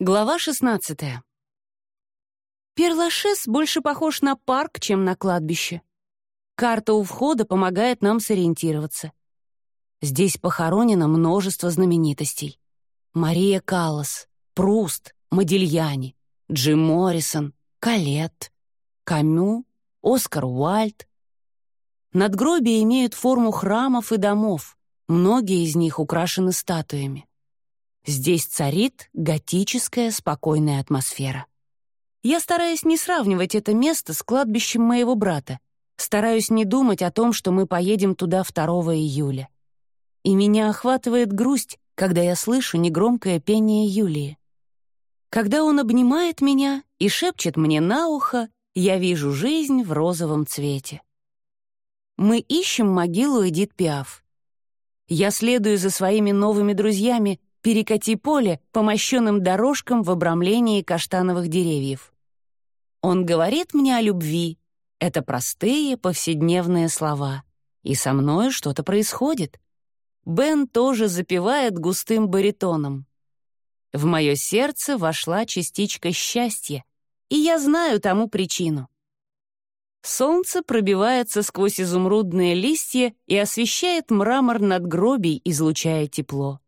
Глава 16. Перлашес больше похож на парк, чем на кладбище. Карта у входа помогает нам сориентироваться. Здесь похоронено множество знаменитостей. Мария Каллас, Пруст, Модильяни, Джим Моррисон, Калет, Камю, Оскар Уальд. Надгробия имеют форму храмов и домов, многие из них украшены статуями. Здесь царит готическая спокойная атмосфера. Я стараюсь не сравнивать это место с кладбищем моего брата, стараюсь не думать о том, что мы поедем туда 2 июля. И меня охватывает грусть, когда я слышу негромкое пение Юлии. Когда он обнимает меня и шепчет мне на ухо, я вижу жизнь в розовом цвете. Мы ищем могилу Эдит Пиаф. Я следую за своими новыми друзьями перекати поле по мощенным дорожкам в обрамлении каштановых деревьев. Он говорит мне о любви. Это простые повседневные слова. И со мной что-то происходит. Бен тоже запевает густым баритоном. В мое сердце вошла частичка счастья, и я знаю тому причину. Солнце пробивается сквозь изумрудные листья и освещает мрамор над надгробий, излучая тепло.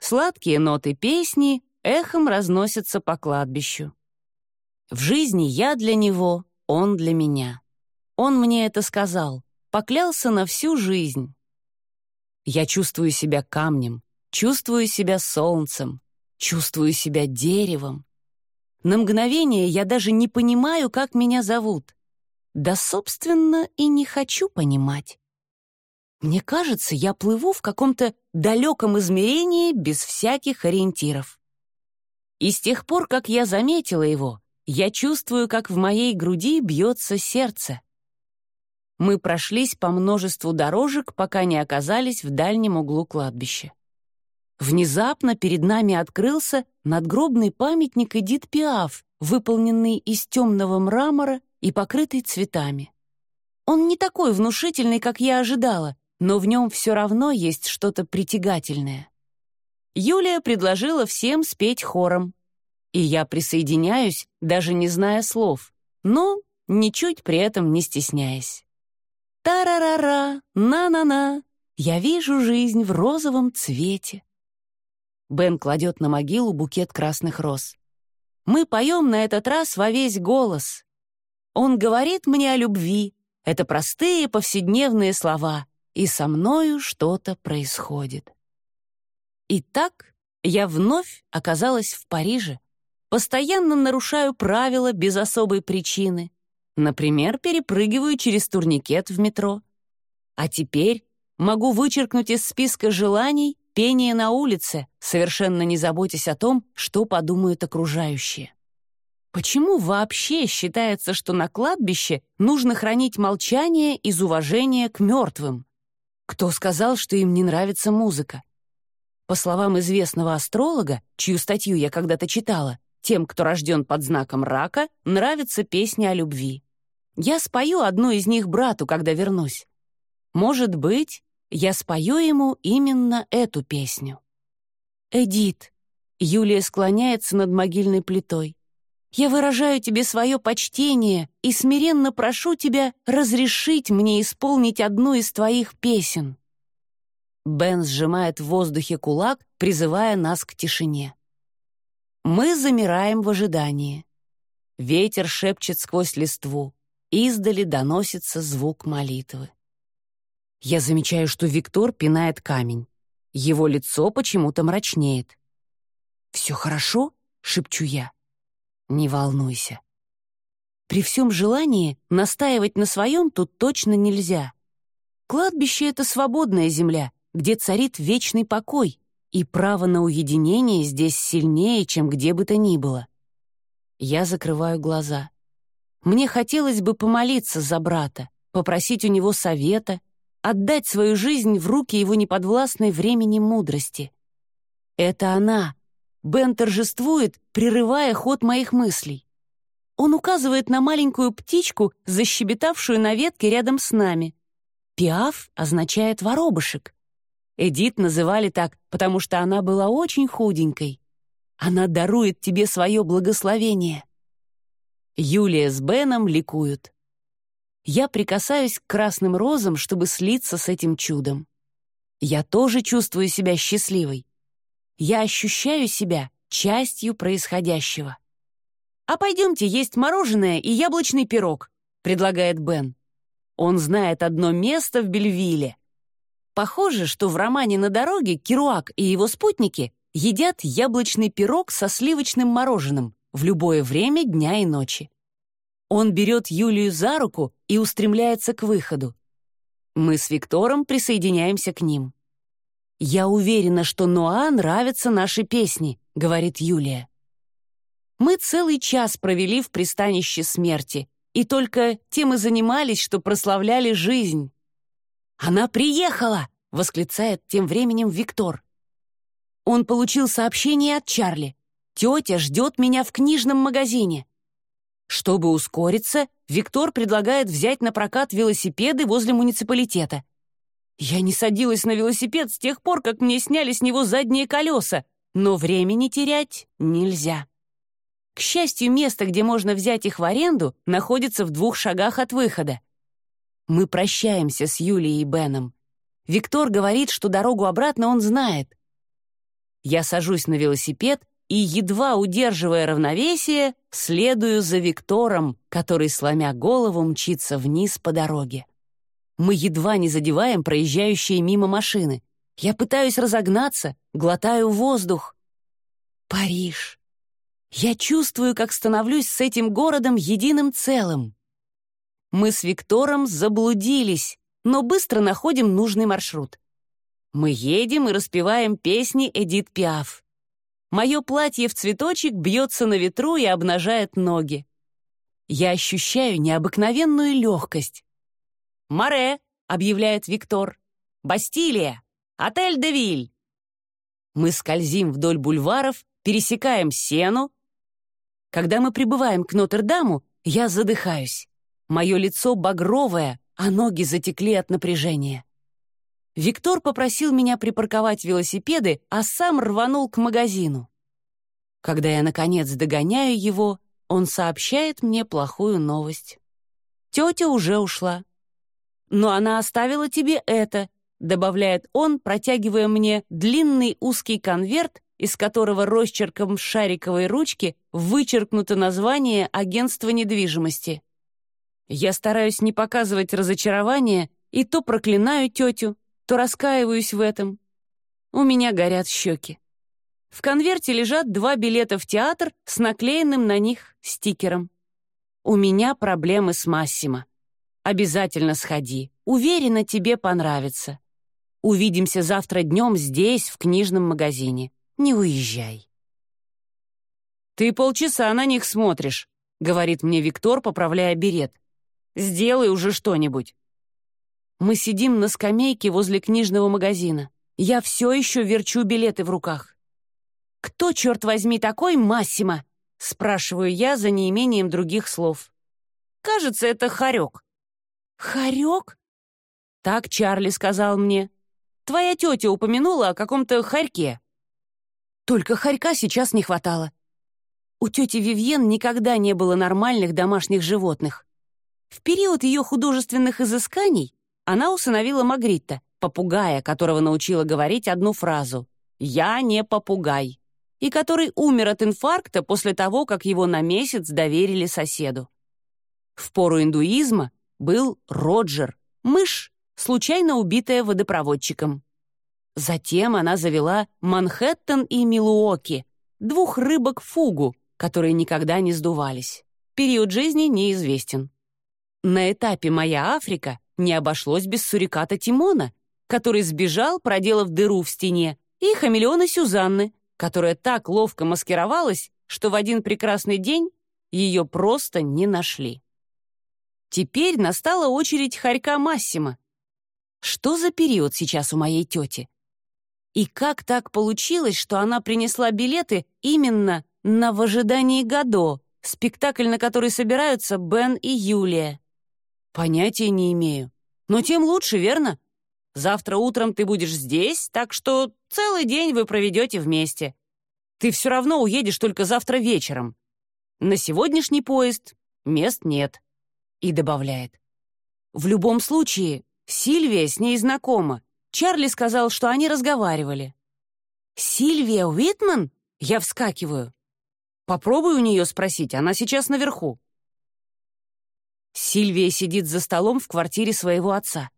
Сладкие ноты песни эхом разносятся по кладбищу. В жизни я для него, он для меня. Он мне это сказал, поклялся на всю жизнь. Я чувствую себя камнем, чувствую себя солнцем, чувствую себя деревом. На мгновение я даже не понимаю, как меня зовут. Да, собственно, и не хочу понимать. Мне кажется, я плыву в каком-то далеком измерении без всяких ориентиров. И с тех пор, как я заметила его, я чувствую, как в моей груди бьется сердце. Мы прошлись по множеству дорожек, пока не оказались в дальнем углу кладбища. Внезапно перед нами открылся надгробный памятник Эдит Пиаф, выполненный из темного мрамора и покрытый цветами. Он не такой внушительный, как я ожидала, но в нем все равно есть что-то притягательное. Юлия предложила всем спеть хором. И я присоединяюсь, даже не зная слов, но ничуть при этом не стесняясь. Та-ра-ра-ра, на-на-на, я вижу жизнь в розовом цвете. Бен кладет на могилу букет красных роз. Мы поем на этот раз во весь голос. Он говорит мне о любви. Это простые повседневные слова и со мною что-то происходит. Итак, я вновь оказалась в Париже, постоянно нарушаю правила без особой причины. Например, перепрыгиваю через турникет в метро. А теперь могу вычеркнуть из списка желаний пение на улице, совершенно не заботясь о том, что подумают окружающие. Почему вообще считается, что на кладбище нужно хранить молчание из уважения к мертвым? Кто сказал, что им не нравится музыка? По словам известного астролога, чью статью я когда-то читала, тем, кто рожден под знаком рака, нравится песня о любви. Я спою одну из них брату, когда вернусь. Может быть, я спою ему именно эту песню. «Эдит», — Юлия склоняется над могильной плитой, я выражаю тебе свое почтение и смиренно прошу тебя разрешить мне исполнить одну из твоих песен». Бен сжимает в воздухе кулак, призывая нас к тишине. Мы замираем в ожидании. Ветер шепчет сквозь листву. Издали доносится звук молитвы. Я замечаю, что Виктор пинает камень. Его лицо почему-то мрачнеет. «Все хорошо?» — шепчу я. Не волнуйся. При всем желании настаивать на своем тут точно нельзя. Кладбище — это свободная земля, где царит вечный покой, и право на уединение здесь сильнее, чем где бы то ни было. Я закрываю глаза. Мне хотелось бы помолиться за брата, попросить у него совета, отдать свою жизнь в руки его неподвластной времени мудрости. Это она, Бен торжествует, прерывая ход моих мыслей. Он указывает на маленькую птичку, защебетавшую на ветке рядом с нами. Пиаф означает «воробышек». Эдит называли так, потому что она была очень худенькой. Она дарует тебе свое благословение. Юлия с Беном ликуют. Я прикасаюсь к красным розам, чтобы слиться с этим чудом. Я тоже чувствую себя счастливой. Я ощущаю себя частью происходящего. «А пойдемте есть мороженое и яблочный пирог», — предлагает Бен. Он знает одно место в Бельвилле. Похоже, что в романе «На дороге» Керуак и его спутники едят яблочный пирог со сливочным мороженым в любое время дня и ночи. Он берет Юлию за руку и устремляется к выходу. Мы с Виктором присоединяемся к ним. «Я уверена, что Ноа нравятся наши песни», — говорит Юлия. Мы целый час провели в пристанище смерти, и только тем и занимались, что прославляли жизнь. «Она приехала!» — восклицает тем временем Виктор. Он получил сообщение от Чарли. «Тетя ждет меня в книжном магазине». Чтобы ускориться, Виктор предлагает взять на прокат велосипеды возле муниципалитета. Я не садилась на велосипед с тех пор, как мне сняли с него задние колеса, но времени терять нельзя. К счастью, место, где можно взять их в аренду, находится в двух шагах от выхода. Мы прощаемся с Юлией и Беном. Виктор говорит, что дорогу обратно он знает. Я сажусь на велосипед и, едва удерживая равновесие, следую за Виктором, который, сломя голову, мчится вниз по дороге. Мы едва не задеваем проезжающие мимо машины. Я пытаюсь разогнаться, глотаю воздух. Париж. Я чувствую, как становлюсь с этим городом единым целым. Мы с Виктором заблудились, но быстро находим нужный маршрут. Мы едем и распеваем песни Эдит Пиаф. Мое платье в цветочек бьется на ветру и обнажает ноги. Я ощущаю необыкновенную легкость. «Море!» — объявляет Виктор. «Бастилия! Отель де Виль!» Мы скользим вдоль бульваров, пересекаем Сену, когда мы прибываем к Нотр-Даму, я задыхаюсь. Мое лицо багровое, а ноги затекли от напряжения. Виктор попросил меня припарковать велосипеды, а сам рванул к магазину. Когда я, наконец, догоняю его, он сообщает мне плохую новость. Тетя уже ушла. «Но она оставила тебе это», — добавляет он, протягивая мне длинный узкий конверт из которого росчерком шариковой ручки вычеркнуто название агентства недвижимости. Я стараюсь не показывать разочарования и то проклинаю тетю, то раскаиваюсь в этом. У меня горят щеки. В конверте лежат два билета в театр с наклеенным на них стикером. «У меня проблемы с Массимо. Обязательно сходи. Уверена, тебе понравится. Увидимся завтра днем здесь, в книжном магазине не уезжай. «Ты полчаса на них смотришь», — говорит мне Виктор, поправляя берет. «Сделай уже что-нибудь». Мы сидим на скамейке возле книжного магазина. Я все еще верчу билеты в руках. «Кто, черт возьми, такой Массимо?» — спрашиваю я за неимением других слов. «Кажется, это Харек». «Харек?» «Так Чарли сказал мне. Твоя тетя упомянула о каком-то Харьке». Только хорька сейчас не хватало. У тети Вивьен никогда не было нормальных домашних животных. В период ее художественных изысканий она усыновила Магритта, попугая, которого научила говорить одну фразу «Я не попугай», и который умер от инфаркта после того, как его на месяц доверили соседу. В пору индуизма был Роджер, мышь, случайно убитая водопроводчиком. Затем она завела Манхэттен и Милуоки, двух рыбок-фугу, которые никогда не сдувались. Период жизни неизвестен. На этапе «Моя Африка» не обошлось без суриката Тимона, который сбежал, проделав дыру в стене, и хамелеона Сюзанны, которая так ловко маскировалась, что в один прекрасный день ее просто не нашли. Теперь настала очередь хорька Массима. Что за период сейчас у моей тети? И как так получилось, что она принесла билеты именно на «В ожидании Годо», спектакль, на который собираются Бен и Юлия? Понятия не имею. Но тем лучше, верно? Завтра утром ты будешь здесь, так что целый день вы проведете вместе. Ты все равно уедешь только завтра вечером. На сегодняшний поезд мест нет». И добавляет. «В любом случае, Сильвия с ней знакома. Чарли сказал, что они разговаривали». «Сильвия Уитман?» Я вскакиваю. «Попробуй у нее спросить, она сейчас наверху». Сильвия сидит за столом в квартире своего отца.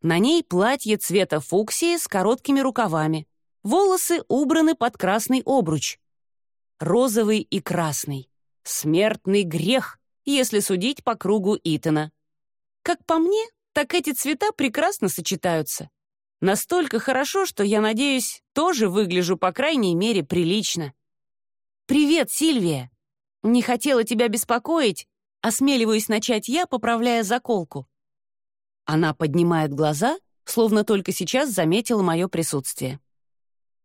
На ней платье цвета фуксии с короткими рукавами. Волосы убраны под красный обруч. Розовый и красный. Смертный грех, если судить по кругу Итана. Как по мне, так эти цвета прекрасно сочетаются. Настолько хорошо, что я надеюсь, тоже выгляжу, по крайней мере, прилично. «Привет, Сильвия!» «Не хотела тебя беспокоить, осмеливаюсь начать я, поправляя заколку. Она поднимает глаза, словно только сейчас заметила мое присутствие.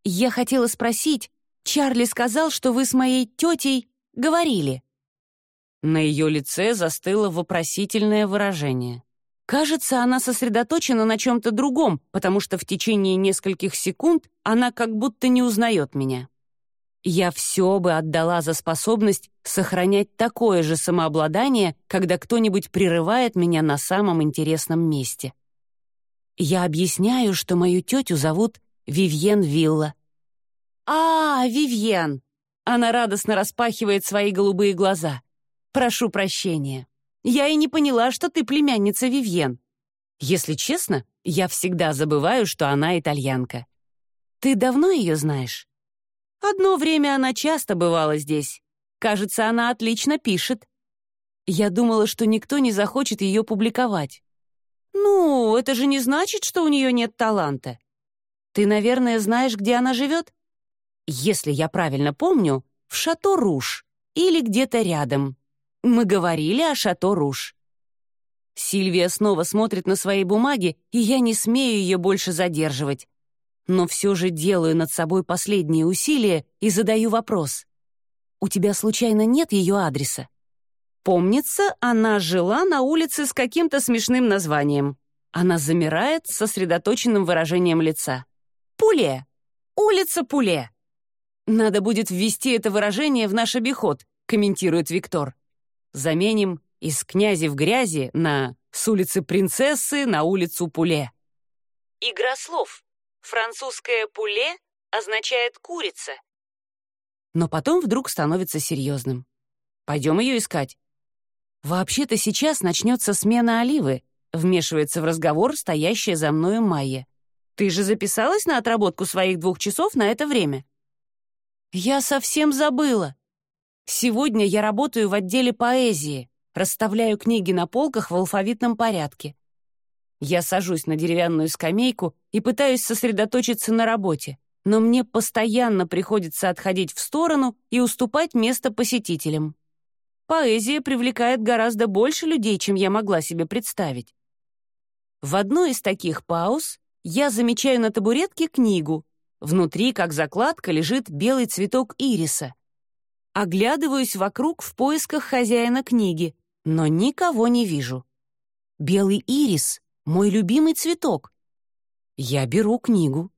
«Я хотела спросить, Чарли сказал, что вы с моей тетей говорили». На ее лице застыло вопросительное выражение. Кажется, она сосредоточена на чем-то другом, потому что в течение нескольких секунд она как будто не узнает меня. Я все бы отдала за способность сохранять такое же самообладание, когда кто-нибудь прерывает меня на самом интересном месте. Я объясняю, что мою тетю зовут Вивьен Вилла. «А, Вивьен!» Она радостно распахивает свои голубые глаза. «Прошу прощения. Я и не поняла, что ты племянница Вивьен. Если честно, я всегда забываю, что она итальянка. Ты давно ее знаешь?» Одно время она часто бывала здесь. Кажется, она отлично пишет. Я думала, что никто не захочет ее публиковать. Ну, это же не значит, что у нее нет таланта. Ты, наверное, знаешь, где она живет? Если я правильно помню, в Шато-Руш или где-то рядом. Мы говорили о Шато-Руш. Сильвия снова смотрит на свои бумаги, и я не смею ее больше задерживать но все же делаю над собой последние усилия и задаю вопрос. «У тебя случайно нет ее адреса?» Помнится, она жила на улице с каким-то смешным названием. Она замирает с сосредоточенным выражением лица. «Пуле! Улица Пуле!» «Надо будет ввести это выражение в наш обиход», комментирует Виктор. «Заменим из князи в грязи на с улицы Принцессы на улицу Пуле». Игра слов. Французское «пуле» означает «курица». Но потом вдруг становится серьезным. Пойдем ее искать. Вообще-то сейчас начнется смена оливы, вмешивается в разговор стоящая за мною Майя. Ты же записалась на отработку своих двух часов на это время? Я совсем забыла. Сегодня я работаю в отделе поэзии, расставляю книги на полках в алфавитном порядке. Я сажусь на деревянную скамейку и пытаюсь сосредоточиться на работе, но мне постоянно приходится отходить в сторону и уступать место посетителям. Поэзия привлекает гораздо больше людей, чем я могла себе представить. В одной из таких пауз я замечаю на табуретке книгу. Внутри, как закладка, лежит белый цветок ириса. Оглядываюсь вокруг в поисках хозяина книги, но никого не вижу. Белый ирис мой любимый цветок. Я беру книгу.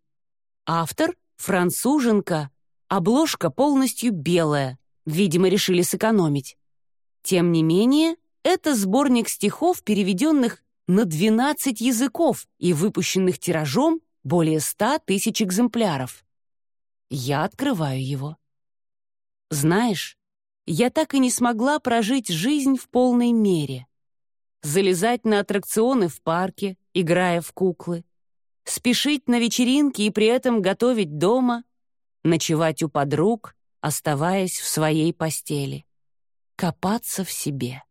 Автор — француженка. Обложка полностью белая. Видимо, решили сэкономить. Тем не менее, это сборник стихов, переведенных на 12 языков и выпущенных тиражом более 100 тысяч экземпляров. Я открываю его. Знаешь, я так и не смогла прожить жизнь в полной мере залезать на аттракционы в парке, играя в куклы, спешить на вечеринки и при этом готовить дома, ночевать у подруг, оставаясь в своей постели, копаться в себе.